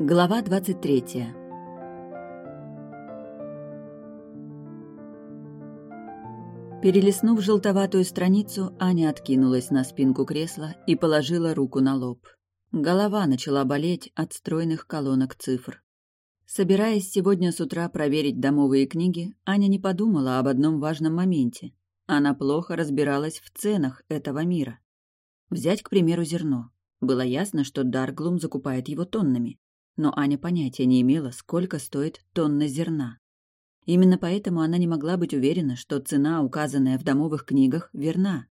Глава 23 Перелистнув желтоватую страницу, Аня откинулась на спинку кресла и положила руку на лоб. Голова начала болеть от стройных колонок цифр. Собираясь сегодня с утра проверить домовые книги, Аня не подумала об одном важном моменте. Она плохо разбиралась в ценах этого мира. Взять, к примеру, зерно. Было ясно, что Дарглум закупает его тоннами но Аня понятия не имела, сколько стоит тонна зерна. Именно поэтому она не могла быть уверена, что цена, указанная в домовых книгах, верна.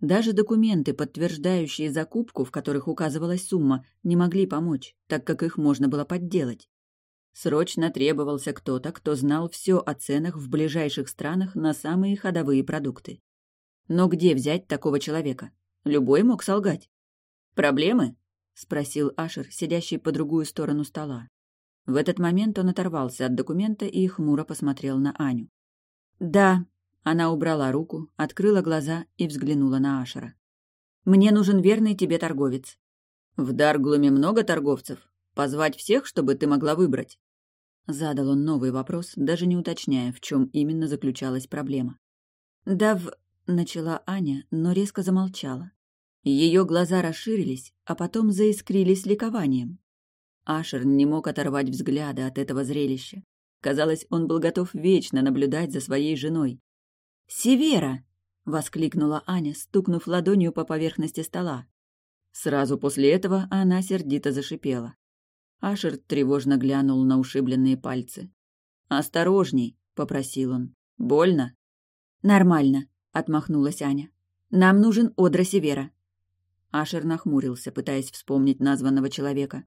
Даже документы, подтверждающие закупку, в которых указывалась сумма, не могли помочь, так как их можно было подделать. Срочно требовался кто-то, кто знал все о ценах в ближайших странах на самые ходовые продукты. Но где взять такого человека? Любой мог солгать. Проблемы? — спросил Ашер, сидящий по другую сторону стола. В этот момент он оторвался от документа и хмуро посмотрел на Аню. «Да», — она убрала руку, открыла глаза и взглянула на Ашера. «Мне нужен верный тебе торговец». «В Дарглуме много торговцев? Позвать всех, чтобы ты могла выбрать?» Задал он новый вопрос, даже не уточняя, в чем именно заключалась проблема. «Да в...» — начала Аня, но резко замолчала. Ее глаза расширились, а потом заискрились ликованием. Ашер не мог оторвать взгляда от этого зрелища. Казалось, он был готов вечно наблюдать за своей женой. «Севера!» — воскликнула Аня, стукнув ладонью по поверхности стола. Сразу после этого она сердито зашипела. Ашер тревожно глянул на ушибленные пальцы. «Осторожней!» — попросил он. «Больно?» «Нормально», — отмахнулась Аня. «Нам нужен Одра Севера. Ашер нахмурился, пытаясь вспомнить названного человека.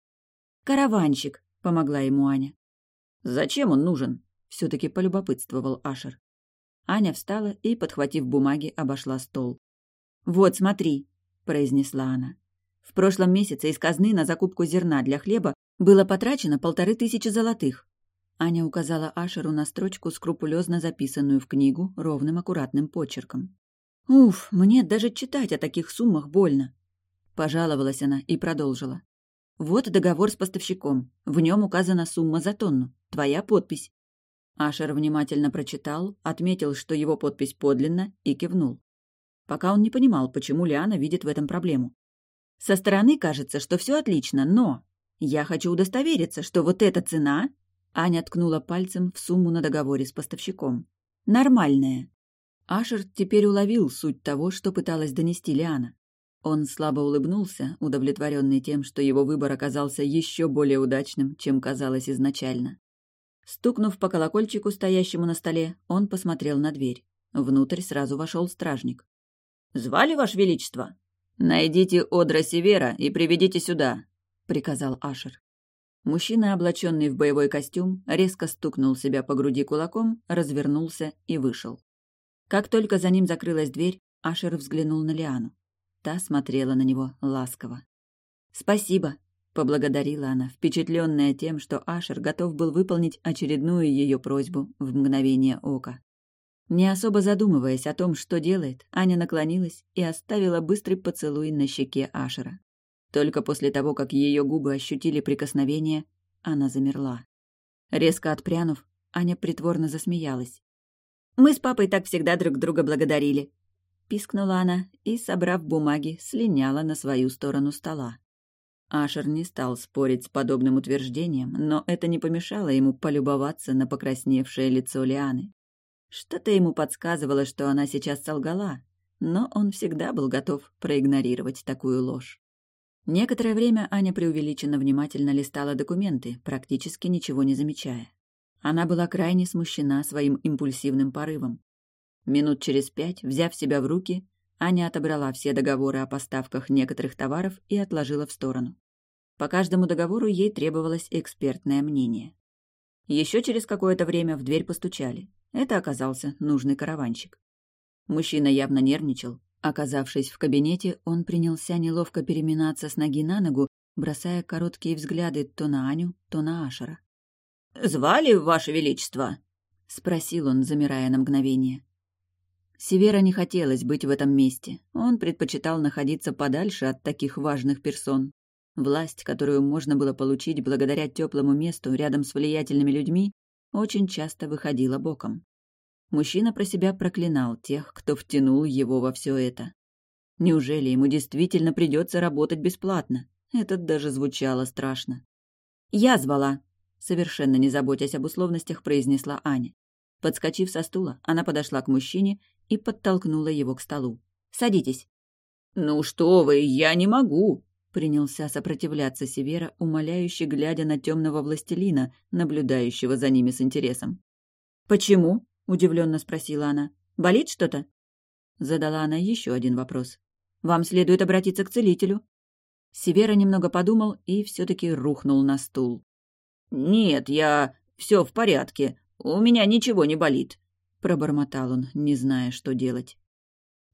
«Караванщик», — помогла ему Аня. «Зачем он нужен?» — все-таки полюбопытствовал Ашер. Аня встала и, подхватив бумаги, обошла стол. «Вот, смотри», — произнесла она. «В прошлом месяце из казны на закупку зерна для хлеба было потрачено полторы тысячи золотых». Аня указала Ашеру на строчку, скрупулезно записанную в книгу ровным аккуратным почерком. «Уф, мне даже читать о таких суммах больно. Пожаловалась она и продолжила. «Вот договор с поставщиком. В нем указана сумма за тонну. Твоя подпись». Ашер внимательно прочитал, отметил, что его подпись подлинна, и кивнул. Пока он не понимал, почему Лиана видит в этом проблему. «Со стороны кажется, что все отлично, но я хочу удостовериться, что вот эта цена...» Аня ткнула пальцем в сумму на договоре с поставщиком. «Нормальная». Ашер теперь уловил суть того, что пыталась донести Лиана. Он слабо улыбнулся, удовлетворенный тем, что его выбор оказался еще более удачным, чем казалось изначально. Стукнув по колокольчику, стоящему на столе, он посмотрел на дверь. Внутрь сразу вошел стражник. «Звали, Ваше Величество?» «Найдите Одра Севера и приведите сюда», — приказал Ашер. Мужчина, облаченный в боевой костюм, резко стукнул себя по груди кулаком, развернулся и вышел. Как только за ним закрылась дверь, Ашер взглянул на Лиану. Та смотрела на него ласково. «Спасибо», — поблагодарила она, впечатленная тем, что Ашер готов был выполнить очередную ее просьбу в мгновение ока. Не особо задумываясь о том, что делает, Аня наклонилась и оставила быстрый поцелуй на щеке Ашера. Только после того, как ее губы ощутили прикосновение, она замерла. Резко отпрянув, Аня притворно засмеялась. «Мы с папой так всегда друг друга благодарили», пискнула она и, собрав бумаги, слиняла на свою сторону стола. Ашер не стал спорить с подобным утверждением, но это не помешало ему полюбоваться на покрасневшее лицо Лианы. Что-то ему подсказывало, что она сейчас солгала, но он всегда был готов проигнорировать такую ложь. Некоторое время Аня преувеличенно внимательно листала документы, практически ничего не замечая. Она была крайне смущена своим импульсивным порывом. Минут через пять, взяв себя в руки, Аня отобрала все договоры о поставках некоторых товаров и отложила в сторону. По каждому договору ей требовалось экспертное мнение. Еще через какое-то время в дверь постучали. Это оказался нужный караванщик. Мужчина явно нервничал. Оказавшись в кабинете, он принялся неловко переминаться с ноги на ногу, бросая короткие взгляды то на Аню, то на Ашера. «Звали, Ваше Величество?» — спросил он, замирая на мгновение. Севера не хотелось быть в этом месте. Он предпочитал находиться подальше от таких важных персон. Власть, которую можно было получить благодаря теплому месту рядом с влиятельными людьми, очень часто выходила боком. Мужчина про себя проклинал тех, кто втянул его во все это. Неужели ему действительно придется работать бесплатно? Это даже звучало страшно. «Я звала», — совершенно не заботясь об условностях, произнесла Аня. Подскочив со стула, она подошла к мужчине и подтолкнула его к столу. «Садитесь». «Ну что вы, я не могу!» — принялся сопротивляться Севера, умоляюще глядя на темного властелина, наблюдающего за ними с интересом. «Почему?» — удивленно спросила она. «Болит что-то?» Задала она еще один вопрос. «Вам следует обратиться к целителю». Севера немного подумал и все-таки рухнул на стул. «Нет, я... все в порядке. У меня ничего не болит», — пробормотал он, не зная, что делать.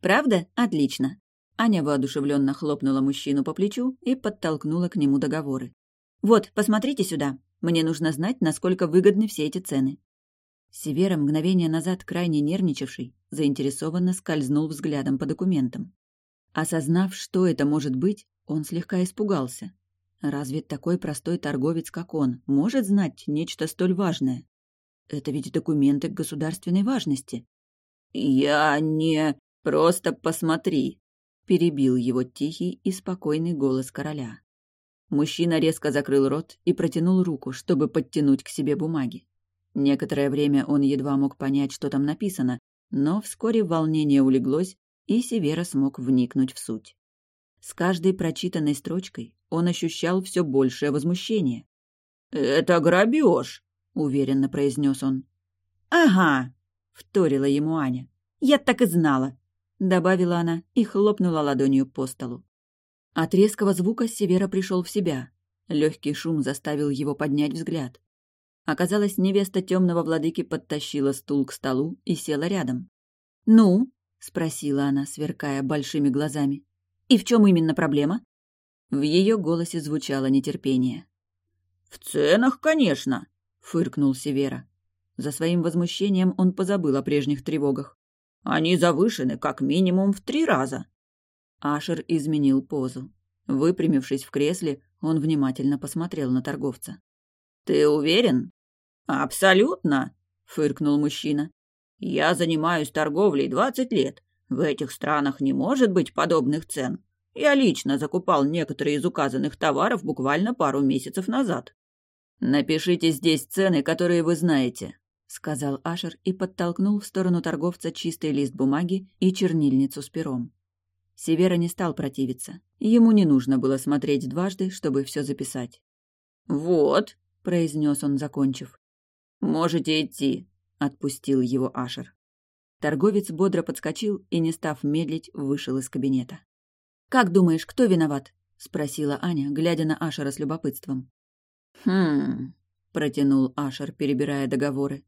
«Правда? Отлично». Аня воодушевленно хлопнула мужчину по плечу и подтолкнула к нему договоры. «Вот, посмотрите сюда. Мне нужно знать, насколько выгодны все эти цены». Севера, мгновение назад крайне нервничавший, заинтересованно скользнул взглядом по документам. Осознав, что это может быть, он слегка испугался. Разве такой простой торговец, как он, может знать нечто столь важное? Это ведь документы государственной важности. «Я не... Просто посмотри», — перебил его тихий и спокойный голос короля. Мужчина резко закрыл рот и протянул руку, чтобы подтянуть к себе бумаги. Некоторое время он едва мог понять, что там написано, но вскоре волнение улеглось, и Севера смог вникнуть в суть. С каждой прочитанной строчкой он ощущал все большее возмущение. «Это грабеж!» — уверенно произнес он. «Ага!» — вторила ему Аня. «Я так и знала!» — добавила она и хлопнула ладонью по столу. От резкого звука Севера пришел в себя. Легкий шум заставил его поднять взгляд. Оказалось, невеста темного владыки подтащила стул к столу и села рядом. «Ну?» — спросила она, сверкая большими глазами. И в чем именно проблема? В ее голосе звучало нетерпение. В ценах, конечно, фыркнул Севера. За своим возмущением он позабыл о прежних тревогах. Они завышены как минимум в три раза. Ашер изменил позу. Выпрямившись в кресле, он внимательно посмотрел на торговца. «Ты уверен?» «Абсолютно», — фыркнул мужчина. «Я занимаюсь торговлей двадцать лет. В этих странах не может быть подобных цен. Я лично закупал некоторые из указанных товаров буквально пару месяцев назад. «Напишите здесь цены, которые вы знаете», — сказал Ашер и подтолкнул в сторону торговца чистый лист бумаги и чернильницу с пером. Севера не стал противиться. Ему не нужно было смотреть дважды, чтобы все записать. «Вот», — произнес он, закончив. «Можете идти», — отпустил его Ашер. Торговец бодро подскочил и, не став медлить, вышел из кабинета. «Как думаешь, кто виноват?» — спросила Аня, глядя на Ашера с любопытством. «Хм...» — протянул Ашер, перебирая договоры.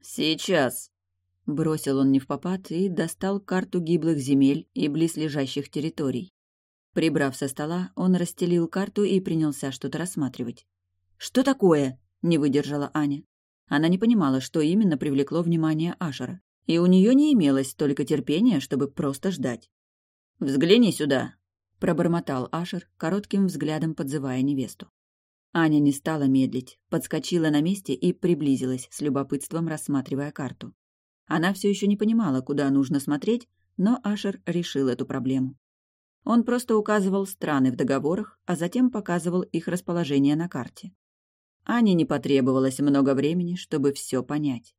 «Сейчас...» — бросил он не в попад и достал карту гиблых земель и близлежащих территорий. Прибрав со стола, он расстелил карту и принялся что-то рассматривать. «Что такое?» — не выдержала Аня. Она не понимала, что именно привлекло внимание Ашера и у нее не имелось столько терпения, чтобы просто ждать. «Взгляни сюда», — пробормотал Ашер, коротким взглядом подзывая невесту. Аня не стала медлить, подскочила на месте и приблизилась, с любопытством рассматривая карту. Она все еще не понимала, куда нужно смотреть, но Ашер решил эту проблему. Он просто указывал страны в договорах, а затем показывал их расположение на карте. Ане не потребовалось много времени, чтобы все понять.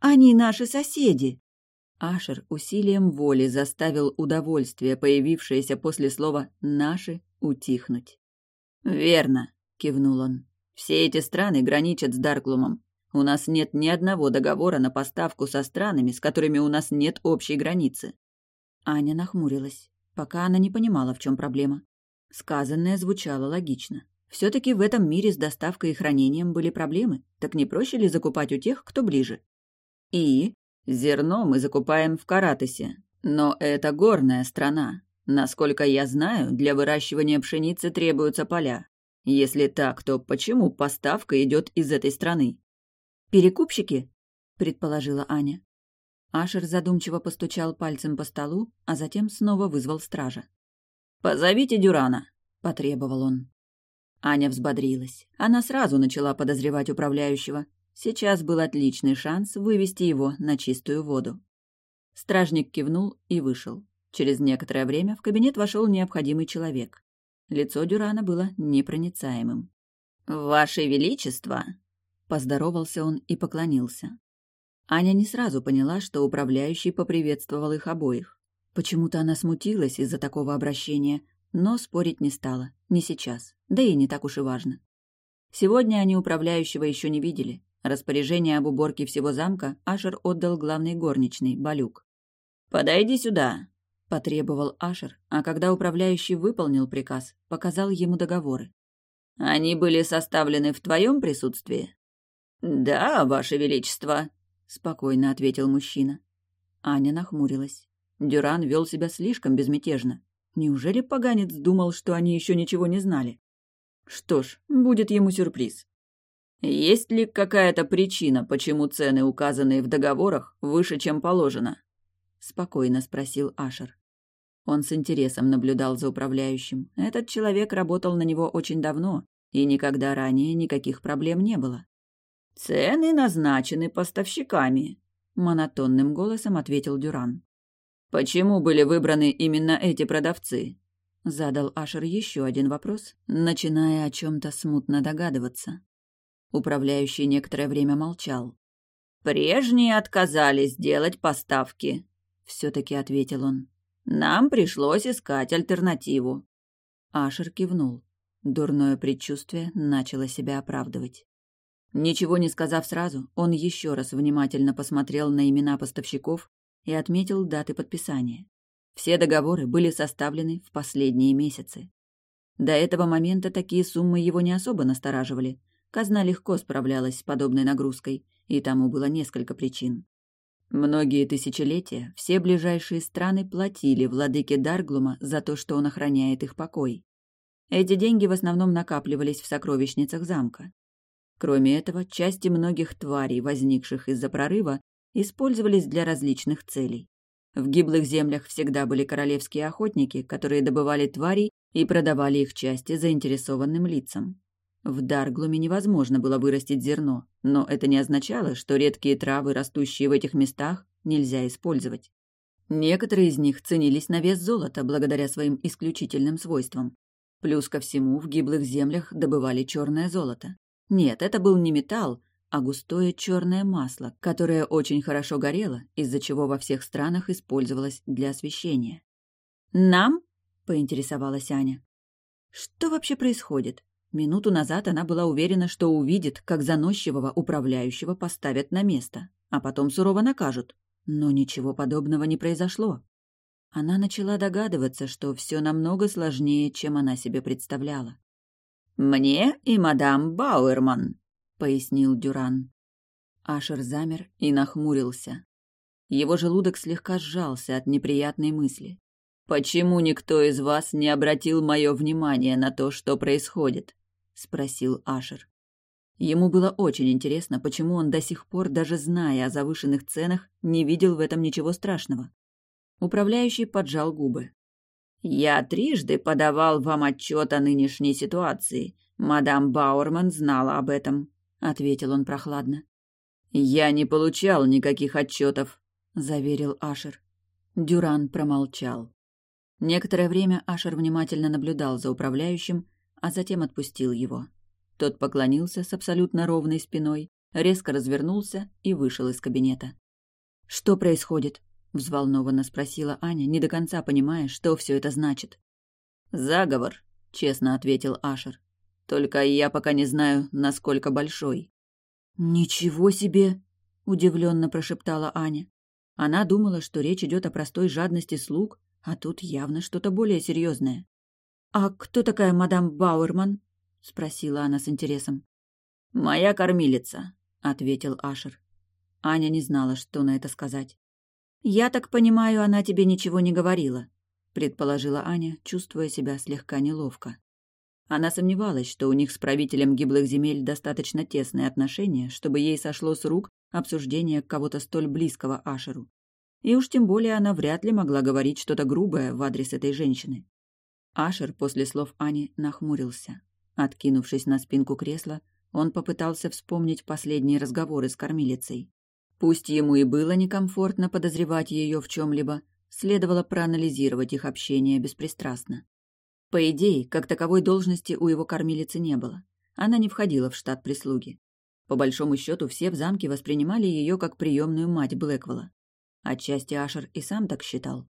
Они наши соседи!» Ашер усилием воли заставил удовольствие, появившееся после слова «наши», утихнуть. «Верно», — кивнул он. «Все эти страны граничат с Дарклумом. У нас нет ни одного договора на поставку со странами, с которыми у нас нет общей границы». Аня нахмурилась, пока она не понимала, в чем проблема. Сказанное звучало логично. Все-таки в этом мире с доставкой и хранением были проблемы, так не проще ли закупать у тех, кто ближе? И зерно мы закупаем в Каратысе. Но это горная страна. Насколько я знаю, для выращивания пшеницы требуются поля. Если так, то почему поставка идет из этой страны? Перекупщики? предположила Аня. Ашер задумчиво постучал пальцем по столу, а затем снова вызвал стража. «Позовите Дюрана», — потребовал он. Аня взбодрилась. Она сразу начала подозревать управляющего. Сейчас был отличный шанс вывести его на чистую воду. Стражник кивнул и вышел. Через некоторое время в кабинет вошел необходимый человек. Лицо Дюрана было непроницаемым. «Ваше Величество!» — поздоровался он и поклонился. Аня не сразу поняла, что управляющий поприветствовал их обоих. Почему-то она смутилась из-за такого обращения, но спорить не стала, не сейчас, да и не так уж и важно. Сегодня они управляющего еще не видели. Распоряжение об уборке всего замка Ашер отдал главной горничной, Балюк. «Подойди сюда», — потребовал Ашер, а когда управляющий выполнил приказ, показал ему договоры. «Они были составлены в твоем присутствии?» «Да, Ваше Величество», — спокойно ответил мужчина. Аня нахмурилась. Дюран вел себя слишком безмятежно. Неужели поганец думал, что они еще ничего не знали? Что ж, будет ему сюрприз. Есть ли какая-то причина, почему цены, указанные в договорах, выше, чем положено? Спокойно спросил Ашер. Он с интересом наблюдал за управляющим. Этот человек работал на него очень давно, и никогда ранее никаких проблем не было. «Цены назначены поставщиками», — монотонным голосом ответил Дюран. «Почему были выбраны именно эти продавцы?» Задал Ашер еще один вопрос, начиная о чем-то смутно догадываться. Управляющий некоторое время молчал. «Прежние отказались делать поставки», — все-таки ответил он. «Нам пришлось искать альтернативу». Ашер кивнул. Дурное предчувствие начало себя оправдывать. Ничего не сказав сразу, он еще раз внимательно посмотрел на имена поставщиков и отметил даты подписания. Все договоры были составлены в последние месяцы. До этого момента такие суммы его не особо настораживали. Казна легко справлялась с подобной нагрузкой, и тому было несколько причин. Многие тысячелетия все ближайшие страны платили владыке Дарглума за то, что он охраняет их покой. Эти деньги в основном накапливались в сокровищницах замка. Кроме этого, части многих тварей, возникших из-за прорыва, использовались для различных целей. В гиблых землях всегда были королевские охотники, которые добывали тварей и продавали их части заинтересованным лицам. В Дарглуме невозможно было вырастить зерно, но это не означало, что редкие травы, растущие в этих местах, нельзя использовать. Некоторые из них ценились на вес золота благодаря своим исключительным свойствам. Плюс ко всему в гиблых землях добывали черное золото. Нет, это был не металл, а густое черное масло, которое очень хорошо горело, из-за чего во всех странах использовалось для освещения. «Нам?» — поинтересовалась Аня. «Что вообще происходит?» Минуту назад она была уверена, что увидит, как заносчивого управляющего поставят на место, а потом сурово накажут. Но ничего подобного не произошло. Она начала догадываться, что все намного сложнее, чем она себе представляла. «Мне и мадам Бауэрман», пояснил Дюран. Ашер замер и нахмурился. Его желудок слегка сжался от неприятной мысли. «Почему никто из вас не обратил мое внимание на то, что происходит?» — спросил Ашер. Ему было очень интересно, почему он до сих пор, даже зная о завышенных ценах, не видел в этом ничего страшного. Управляющий поджал губы. «Я трижды подавал вам отчет о нынешней ситуации. Мадам Бауэрман знала об этом. — ответил он прохладно. «Я не получал никаких отчетов», — заверил Ашер. Дюран промолчал. Некоторое время Ашер внимательно наблюдал за управляющим, а затем отпустил его. Тот поклонился с абсолютно ровной спиной, резко развернулся и вышел из кабинета. «Что происходит?» — взволнованно спросила Аня, не до конца понимая, что все это значит. «Заговор», — честно ответил Ашер. Только я пока не знаю, насколько большой. Ничего себе, удивленно прошептала Аня. Она думала, что речь идет о простой жадности слуг, а тут явно что-то более серьезное. А кто такая мадам Бауэрман? спросила она с интересом. Моя кормилица, ответил Ашер. Аня не знала, что на это сказать. Я так понимаю, она тебе ничего не говорила, предположила Аня, чувствуя себя слегка неловко. Она сомневалась, что у них с правителем гиблых земель достаточно тесные отношения, чтобы ей сошло с рук обсуждение кого-то столь близкого Ашеру. И уж тем более она вряд ли могла говорить что-то грубое в адрес этой женщины. Ашер после слов Ани нахмурился. Откинувшись на спинку кресла, он попытался вспомнить последние разговоры с кормилицей. Пусть ему и было некомфортно подозревать ее в чем-либо, следовало проанализировать их общение беспристрастно. По идее, как таковой должности у его кормилицы не было. Она не входила в штат прислуги. По большому счету, все в замке воспринимали ее как приемную мать Блэквелла. Отчасти Ашер и сам так считал.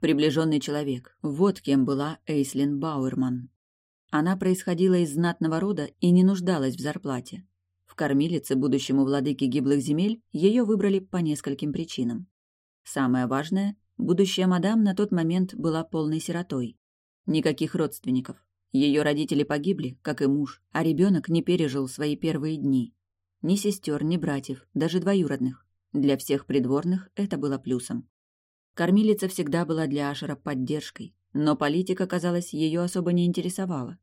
Приближенный человек, вот кем была Эйслин Бауэрман. Она происходила из знатного рода и не нуждалась в зарплате. В кормилице будущему владыке гиблых земель ее выбрали по нескольким причинам. Самое важное – будущая мадам на тот момент была полной сиротой. Никаких родственников. Ее родители погибли, как и муж, а ребенок не пережил свои первые дни. Ни сестер, ни братьев, даже двоюродных. Для всех придворных это было плюсом. Кормилица всегда была для Ашера поддержкой, но политика, казалось, ее особо не интересовала.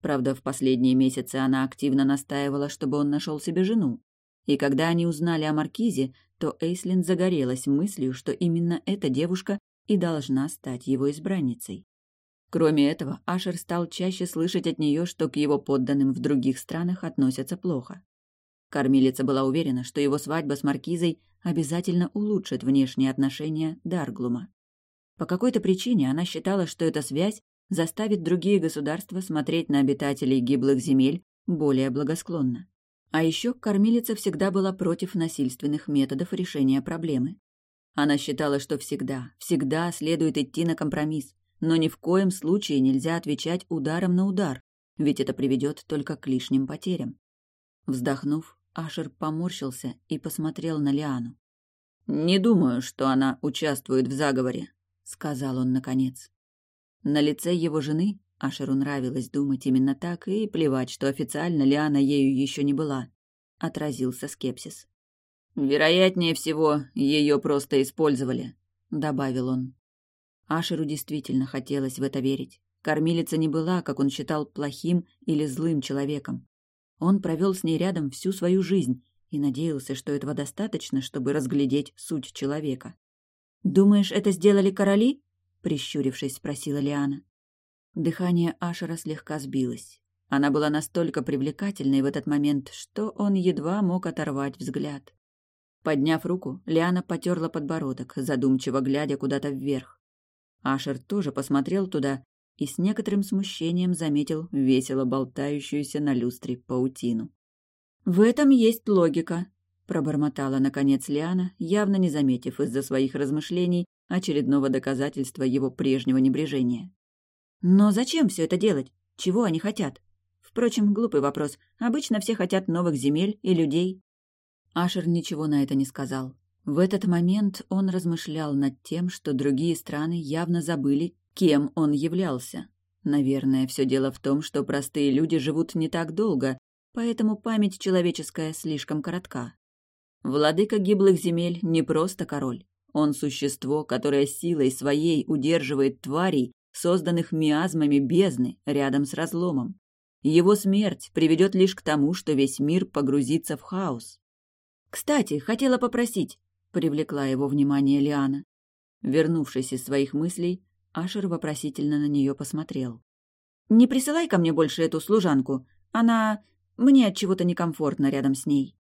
Правда, в последние месяцы она активно настаивала, чтобы он нашел себе жену. И когда они узнали о Маркизе, то Эйслин загорелась мыслью, что именно эта девушка и должна стать его избранницей. Кроме этого, Ашер стал чаще слышать от нее, что к его подданным в других странах относятся плохо. Кормилица была уверена, что его свадьба с Маркизой обязательно улучшит внешние отношения Дарглума. По какой-то причине она считала, что эта связь заставит другие государства смотреть на обитателей гиблых земель более благосклонно. А еще кормилица всегда была против насильственных методов решения проблемы. Она считала, что всегда, всегда следует идти на компромисс, но ни в коем случае нельзя отвечать ударом на удар, ведь это приведет только к лишним потерям. Вздохнув, Ашер поморщился и посмотрел на Лиану. «Не думаю, что она участвует в заговоре», — сказал он наконец. На лице его жены Ашеру нравилось думать именно так и плевать, что официально Лиана ею еще не была. Отразился скепсис. «Вероятнее всего, ее просто использовали», — добавил он. Ашеру действительно хотелось в это верить. Кормилица не была, как он считал, плохим или злым человеком. Он провел с ней рядом всю свою жизнь и надеялся, что этого достаточно, чтобы разглядеть суть человека. «Думаешь, это сделали короли?» — прищурившись, спросила Лиана. Дыхание Ашера слегка сбилось. Она была настолько привлекательной в этот момент, что он едва мог оторвать взгляд. Подняв руку, Лиана потерла подбородок, задумчиво глядя куда-то вверх. Ашер тоже посмотрел туда и с некоторым смущением заметил весело болтающуюся на люстре паутину. «В этом есть логика», — пробормотала, наконец, Лиана, явно не заметив из-за своих размышлений очередного доказательства его прежнего небрежения. «Но зачем все это делать? Чего они хотят? Впрочем, глупый вопрос. Обычно все хотят новых земель и людей». Ашер ничего на это не сказал. В этот момент он размышлял над тем, что другие страны явно забыли, кем он являлся. Наверное, все дело в том, что простые люди живут не так долго, поэтому память человеческая слишком коротка. Владыка гиблых земель не просто король. Он существо, которое силой своей удерживает тварей, созданных миазмами бездны, рядом с разломом. Его смерть приведет лишь к тому, что весь мир погрузится в хаос. «Кстати, хотела попросить, привлекла его внимание Лиана. Вернувшись из своих мыслей, Ашер вопросительно на нее посмотрел. «Не присылай ко мне больше эту служанку. Она... Мне от чего-то некомфортно рядом с ней».